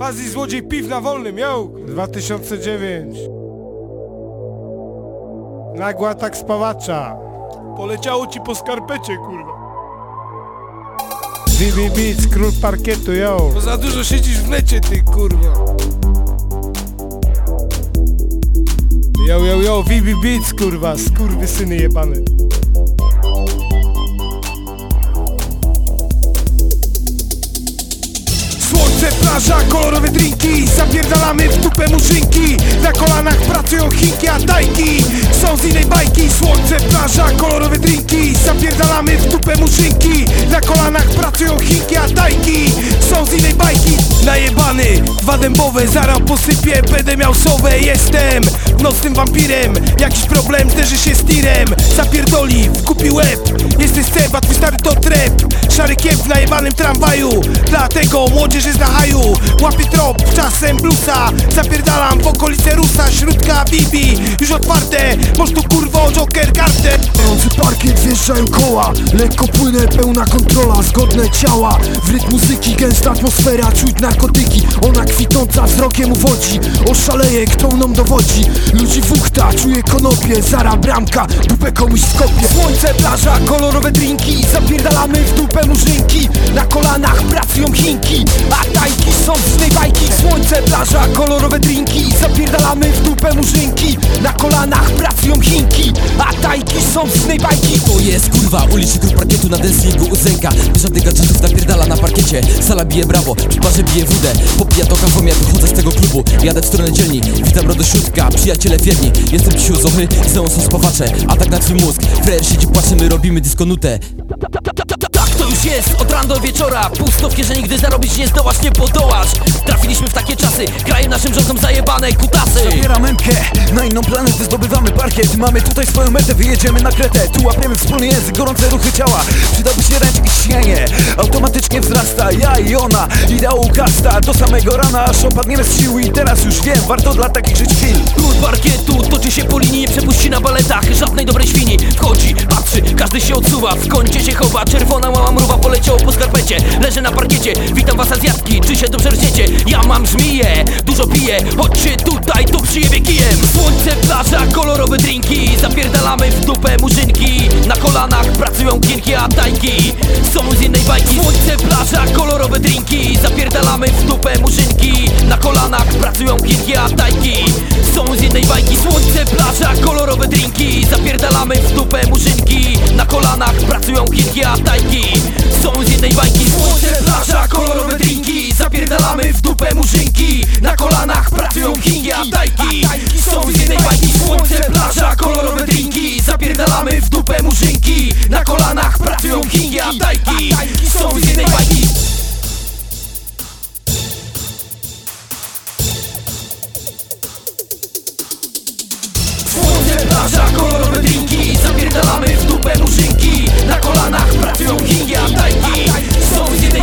Fazi złodziej piw na wolnym, yo! 2009 Nagły atak spawacza Poleciało ci po skarpecie, kurwa. VB Beats, król parkietu, yo! Bo za dużo siedzisz w necie, ty kurwa. Yo, yo, yo, VB Beats, kurwa, skurwysyny jebane plaża, kolorowe drinki Zapierdalamy w dupę murzynki. Na kolanach pracują chinki, a tajki Są z innej bajki. Słońce, plaża, kolorowe drinki Zapierdalamy w dupę murzynki. Na kolanach pracują chinki, a tajki Są z innej bajki. Najebany, dwa dębowe, zaraz posypię Będę miał sowę, jestem Nocnym wampirem, jakiś problem zderzy się z tirem. Zapierdoli, kupi łeb Jesteś ceb, a twój stary to trep Szary kiep w najebanym tramwaju. Dlatego młodzież jest na haju. Łapie trop, czasem blusa. Zapierdalam w okolice Rusa Śródka Bibi, już otwarte Możesz tu kurwo Joker kartę. Gorący parkiet, wjeżdżają koła. Lekko płynę, pełna kontrola, zgodne ciała. W rytm muzyki, gęsta atmosfera, czuć narkotyki. Ona kwitnąca wzrokiem uwodzi. Oszaleje, kto mną dowodzi. Ludzi fuchta, czuję konopie Zara bramka, dupę komuś skopie Słońce, plaża, kolorowe drinki. Zapierdalamy w dupę murzynki. Na kolanach pracują chinki A tajki są z bajki. Słońce, plaża, kolorowe drinki. Zapierdalamy w dupę murzynki. Na kolanach pracują chinki A tajki są z bajki. To jest kurwa uliczny klub parkietu na dancingu u Zenka Bez żadnych gadżetów napierdala na parkiecie. Sala bije brawo, przy barze bije wódę. Popija to kawomia, wychodzę z tego klubu. Jadę w stronę dzielni, witam Rodośródka Przyjaciele wierni, jestem dzisiaj u Zochy Ze mną są spawacze, atak na twój mózg. Frajer siedzi, płacze, my robimy diskonutę to jest, od rana do wieczora. Pusto w kieszeni, gdy zarobić nie zdołasz, nie podołasz takie czasy, kraje naszym rządom zajebane kutasy Zabieram emkę, na inną planetę zdobywamy parkiet. Mamy tutaj swoją metę, wyjedziemy na kretę. Tu łapiemy wspólny język, gorące ruchy ciała. Przydałby się ręcznik i ciśnienie Automatycznie wzrasta, ja i ona. Ideał kasta, do samego rana. Aż opadniemy z sił i teraz już wiem Warto dla takich żyć chwil. Król parkietu toczy się po linii, nie przepuści na baletach. Żadnej dobrej świni. Wchodzi, patrzy, każdy się odsuwa. W kącie się chowa, czerwona mała mruwa poleciało po skarpecie. Leżę na parkiecie, witam was azjatki, czy się dobrze rżniecie? Ja mam żmiję, dużo piję, chodźcie tutaj, tu przyjebie kijem. Słońce, plaża, kolorowe drinki Zapierdalamy w dupę murzynki. Na kolanach pracują kinki, a tajki Są z innej bajki. Słońce, plaża, kolorowe drinki Zapierdalamy w dupę murzynki. Na kolanach pracują kinki, a tajki Są z innej bajki. Słońce, plaża, kolorowe drinki Zapierdalamy w dupę murzynki. Na kolanach pracują kinki, a tajki Są z innej bajki. Słońce, plaża, kolorowe drinki Same murzynki, na kolanach pracują chingi A tajki są z jednej bajki Słońce, plaża, kolorowe drinki. Zapierdalamy w dupę murzynki Na kolanach pracują chingi A tajki są z jednej bajki. Słońce, plaża, kolorowe drinki. Zapierdalamy w dupę murzynki Na kolanach pracują chingi A tajki są z jednej